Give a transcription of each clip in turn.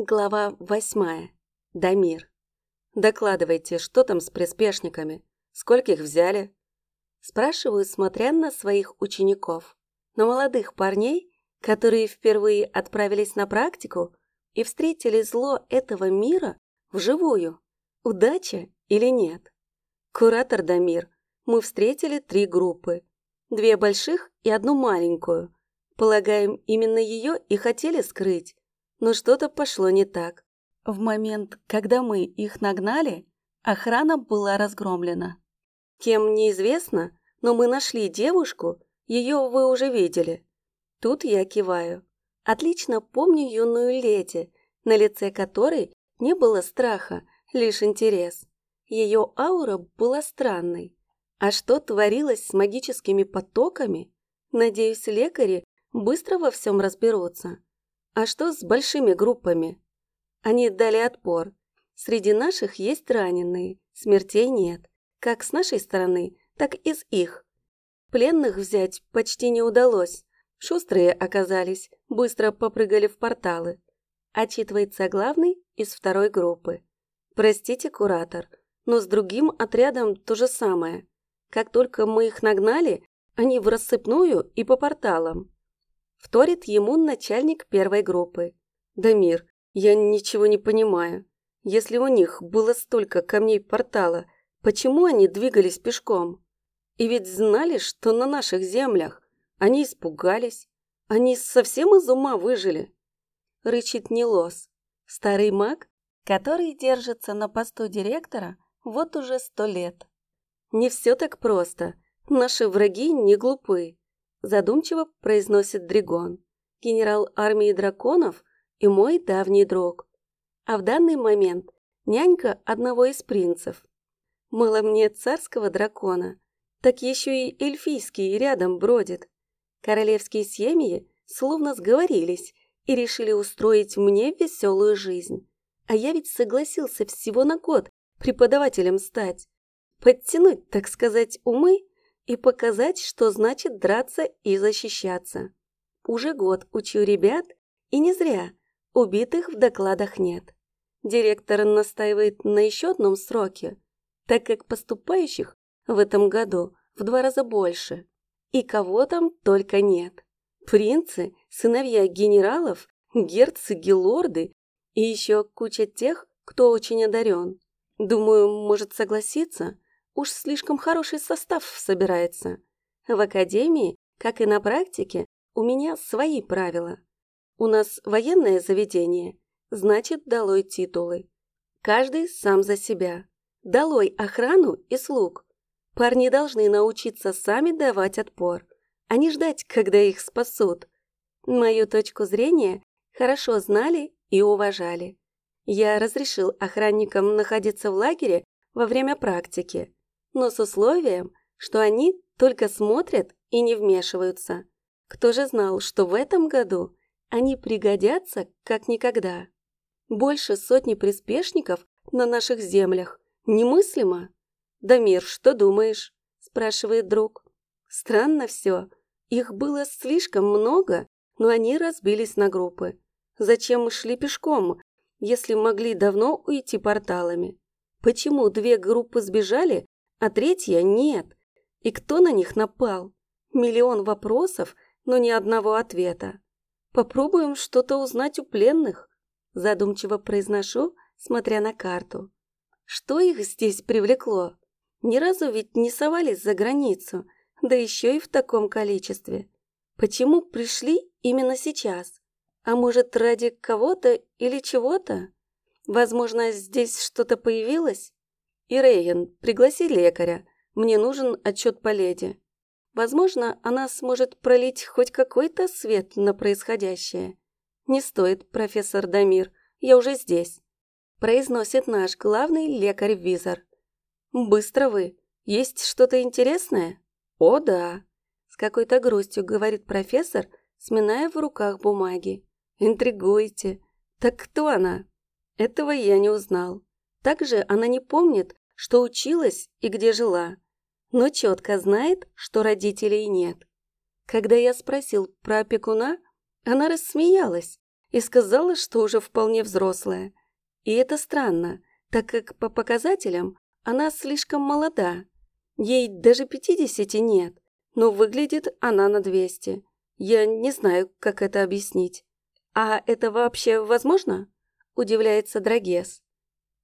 Глава восьмая. Дамир. «Докладывайте, что там с приспешниками? Скольких взяли?» Спрашиваю, смотря на своих учеников. На молодых парней, которые впервые отправились на практику и встретили зло этого мира вживую. Удача или нет? Куратор Дамир. Мы встретили три группы. Две больших и одну маленькую. Полагаем, именно ее и хотели скрыть но что-то пошло не так. В момент, когда мы их нагнали, охрана была разгромлена. Кем неизвестно, но мы нашли девушку, ее вы уже видели. Тут я киваю. Отлично помню юную леди, на лице которой не было страха, лишь интерес. Ее аура была странной. А что творилось с магическими потоками? Надеюсь, лекари быстро во всем разберутся. А что с большими группами? Они дали отпор. Среди наших есть раненые, смертей нет. Как с нашей стороны, так и с их. Пленных взять почти не удалось. Шустрые оказались, быстро попрыгали в порталы. Отчитывается главный из второй группы. Простите, куратор, но с другим отрядом то же самое. Как только мы их нагнали, они в рассыпную и по порталам. Вторит ему начальник первой группы. «Дамир, я ничего не понимаю. Если у них было столько камней портала, почему они двигались пешком? И ведь знали, что на наших землях. Они испугались. Они совсем из ума выжили». Рычит Нелос, старый маг, который держится на посту директора вот уже сто лет. Не все так просто. Наши враги не глупы задумчиво произносит Дригон, генерал армии драконов и мой давний друг. А в данный момент нянька одного из принцев. Мало мне царского дракона, так еще и эльфийский рядом бродит. Королевские семьи словно сговорились и решили устроить мне веселую жизнь. А я ведь согласился всего на год преподавателем стать. Подтянуть, так сказать, умы и показать, что значит драться и защищаться. Уже год учу ребят, и не зря, убитых в докладах нет. Директор настаивает на еще одном сроке, так как поступающих в этом году в два раза больше. И кого там только нет. Принцы, сыновья генералов, герцоги, лорды и еще куча тех, кто очень одарен. Думаю, может согласиться, Уж слишком хороший состав собирается. В академии, как и на практике, у меня свои правила. У нас военное заведение, значит, долой титулы. Каждый сам за себя. Долой охрану и слуг. Парни должны научиться сами давать отпор, а не ждать, когда их спасут. Мою точку зрения хорошо знали и уважали. Я разрешил охранникам находиться в лагере во время практики, но с условием, что они только смотрят и не вмешиваются. Кто же знал, что в этом году они пригодятся как никогда? Больше сотни приспешников на наших землях. Немыслимо. «Дамир, что думаешь?» – спрашивает друг. Странно все. Их было слишком много, но они разбились на группы. Зачем мы шли пешком, если могли давно уйти порталами? Почему две группы сбежали, а третья нет. И кто на них напал? Миллион вопросов, но ни одного ответа. Попробуем что-то узнать у пленных, задумчиво произношу, смотря на карту. Что их здесь привлекло? Ни разу ведь не совались за границу, да еще и в таком количестве. Почему пришли именно сейчас? А может, ради кого-то или чего-то? Возможно, здесь что-то появилось? И Рейген, пригласи лекаря. Мне нужен отчет по леди. Возможно, она сможет пролить хоть какой-то свет на происходящее. Не стоит, профессор Дамир, я уже здесь. Произносит наш главный лекарь-визор. Быстро вы. Есть что-то интересное? О, да. С какой-то грустью говорит профессор, сминая в руках бумаги. Интригуете. Так кто она? Этого я не узнал. Также она не помнит, что училась и где жила, но четко знает, что родителей нет. Когда я спросил про опекуна, она рассмеялась и сказала, что уже вполне взрослая. И это странно, так как по показателям она слишком молода. Ей даже пятидесяти нет, но выглядит она на двести. Я не знаю, как это объяснить. А это вообще возможно? Удивляется Драгес.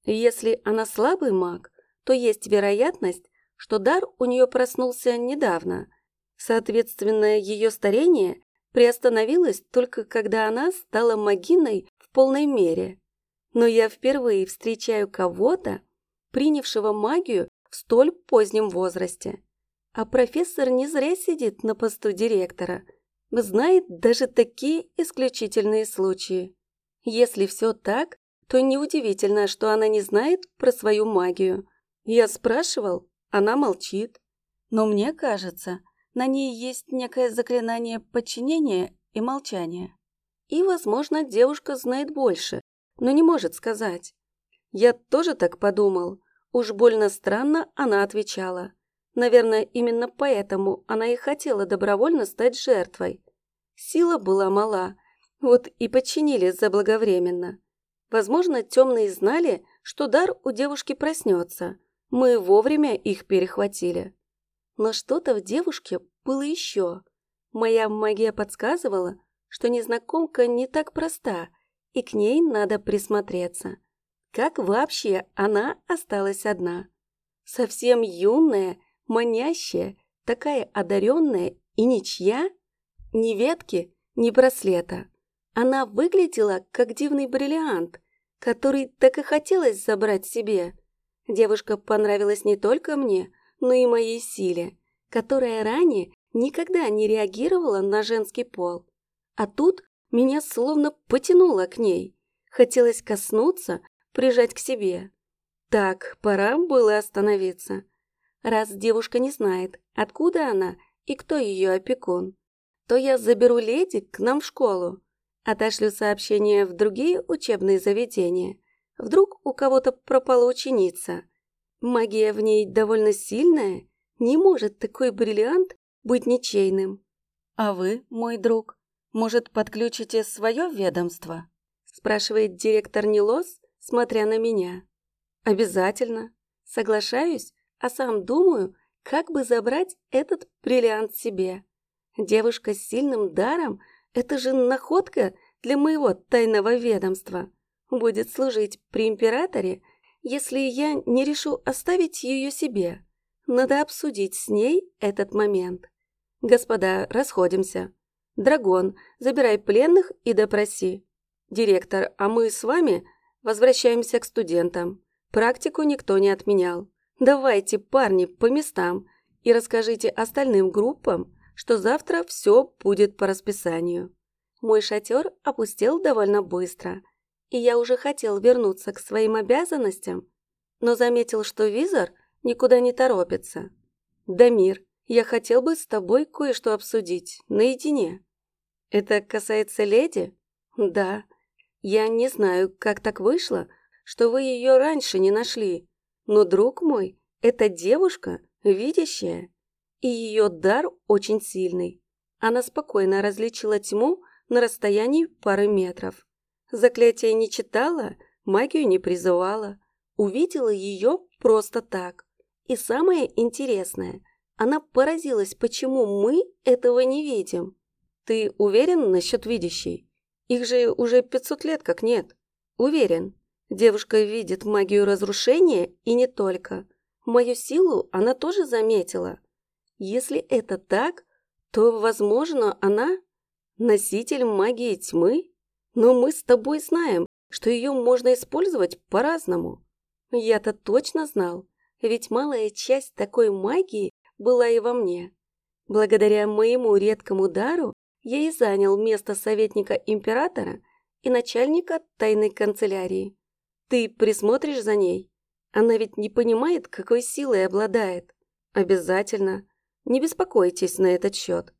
Если она слабый маг, то есть вероятность, что дар у нее проснулся недавно. Соответственно, ее старение приостановилось только когда она стала магиной в полной мере. Но я впервые встречаю кого-то, принявшего магию в столь позднем возрасте. А профессор не зря сидит на посту директора, знает даже такие исключительные случаи. Если все так, то неудивительно, что она не знает про свою магию. Я спрашивал, она молчит. Но мне кажется, на ней есть некое заклинание подчинения и молчания. И, возможно, девушка знает больше, но не может сказать. Я тоже так подумал. Уж больно странно она отвечала. Наверное, именно поэтому она и хотела добровольно стать жертвой. Сила была мала, вот и подчинили заблаговременно. Возможно, темные знали, что дар у девушки проснется. Мы вовремя их перехватили. Но что-то в девушке было еще. Моя магия подсказывала, что незнакомка не так проста, и к ней надо присмотреться. Как вообще она осталась одна? Совсем юная, манящая, такая одаренная и ничья? Ни ветки, ни браслета. Она выглядела как дивный бриллиант, который так и хотелось забрать себе. Девушка понравилась не только мне, но и моей силе, которая ранее никогда не реагировала на женский пол. А тут меня словно потянуло к ней. Хотелось коснуться, прижать к себе. Так, пора было остановиться. Раз девушка не знает, откуда она и кто ее опекун, то я заберу леди к нам в школу, отошлю сообщение в другие учебные заведения. Вдруг у кого-то пропала ученица. Магия в ней довольно сильная, не может такой бриллиант быть ничейным. А вы, мой друг, может, подключите свое ведомство? Спрашивает директор Нилос, смотря на меня. Обязательно. Соглашаюсь, а сам думаю, как бы забрать этот бриллиант себе. Девушка с сильным даром – это же находка для моего тайного ведомства. Будет служить при императоре, если я не решу оставить ее себе. Надо обсудить с ней этот момент. Господа, расходимся. Драгон, забирай пленных и допроси. Директор, а мы с вами возвращаемся к студентам. Практику никто не отменял. Давайте, парни, по местам и расскажите остальным группам, что завтра все будет по расписанию. Мой шатер опустел довольно быстро, и я уже хотел вернуться к своим обязанностям, но заметил, что визор никуда не торопится. «Дамир, я хотел бы с тобой кое-что обсудить, наедине». «Это касается леди?» «Да. Я не знаю, как так вышло, что вы ее раньше не нашли, но, друг мой, эта девушка видящая, и ее дар очень сильный. Она спокойно различила тьму на расстоянии пары метров. Заклятие не читала, магию не призывала. Увидела ее просто так. И самое интересное, она поразилась, почему мы этого не видим. Ты уверен насчет видящей? Их же уже 500 лет как нет. Уверен. Девушка видит магию разрушения и не только. Мою силу она тоже заметила. Если это так, то, возможно, она носитель магии тьмы? Но мы с тобой знаем, что ее можно использовать по-разному. Я-то точно знал, ведь малая часть такой магии была и во мне. Благодаря моему редкому дару я и занял место советника императора и начальника тайной канцелярии. Ты присмотришь за ней? Она ведь не понимает, какой силой обладает. Обязательно. Не беспокойтесь на этот счет.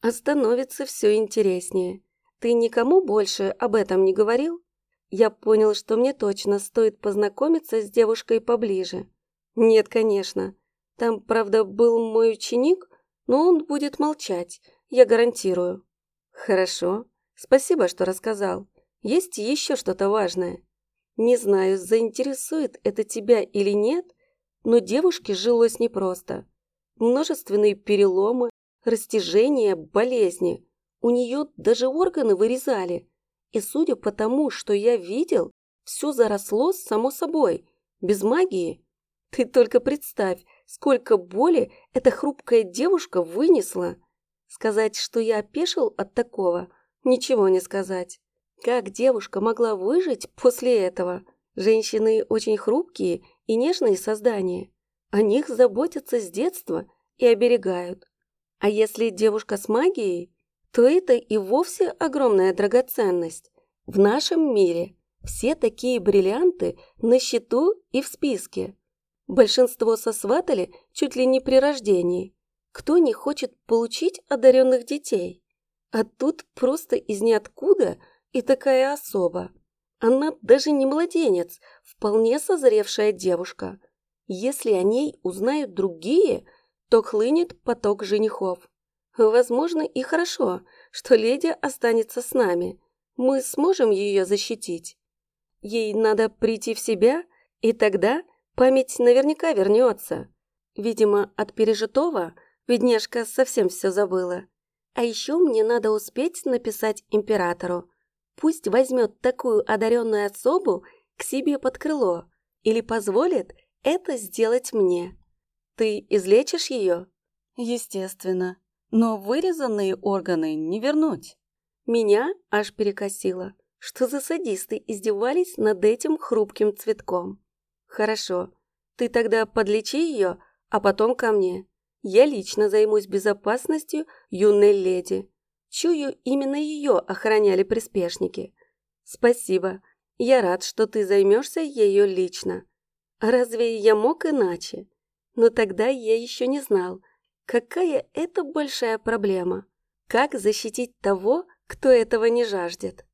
А становится все интереснее. Ты никому больше об этом не говорил? Я понял, что мне точно стоит познакомиться с девушкой поближе. Нет, конечно. Там, правда, был мой ученик, но он будет молчать, я гарантирую. Хорошо. Спасибо, что рассказал. есть еще что-то важное. Не знаю, заинтересует это тебя или нет, но девушке жилось непросто. Множественные переломы, растяжения, болезни. У нее даже органы вырезали. И судя по тому, что я видел, все заросло само собой, без магии. Ты только представь, сколько боли эта хрупкая девушка вынесла. Сказать, что я опешил от такого, ничего не сказать. Как девушка могла выжить после этого? Женщины очень хрупкие и нежные создания. О них заботятся с детства и оберегают. А если девушка с магией, то это и вовсе огромная драгоценность. В нашем мире все такие бриллианты на счету и в списке. Большинство сосватали чуть ли не при рождении. Кто не хочет получить одаренных детей? А тут просто из ниоткуда и такая особа. Она даже не младенец, вполне созревшая девушка. Если о ней узнают другие, то хлынет поток женихов. Возможно, и хорошо, что леди останется с нами. Мы сможем ее защитить. Ей надо прийти в себя, и тогда память наверняка вернется. Видимо, от пережитого бедняжка совсем все забыла. А еще мне надо успеть написать императору. Пусть возьмет такую одаренную особу к себе под крыло или позволит это сделать мне. Ты излечишь ее? Естественно. Но вырезанные органы не вернуть. Меня аж перекосило. Что за садисты издевались над этим хрупким цветком? Хорошо, ты тогда подлечи ее, а потом ко мне. Я лично займусь безопасностью юной леди. Чую, именно ее охраняли приспешники. Спасибо. Я рад, что ты займешься ею лично. Разве я мог иначе? Но тогда я еще не знал, какая это большая проблема. Как защитить того, кто этого не жаждет?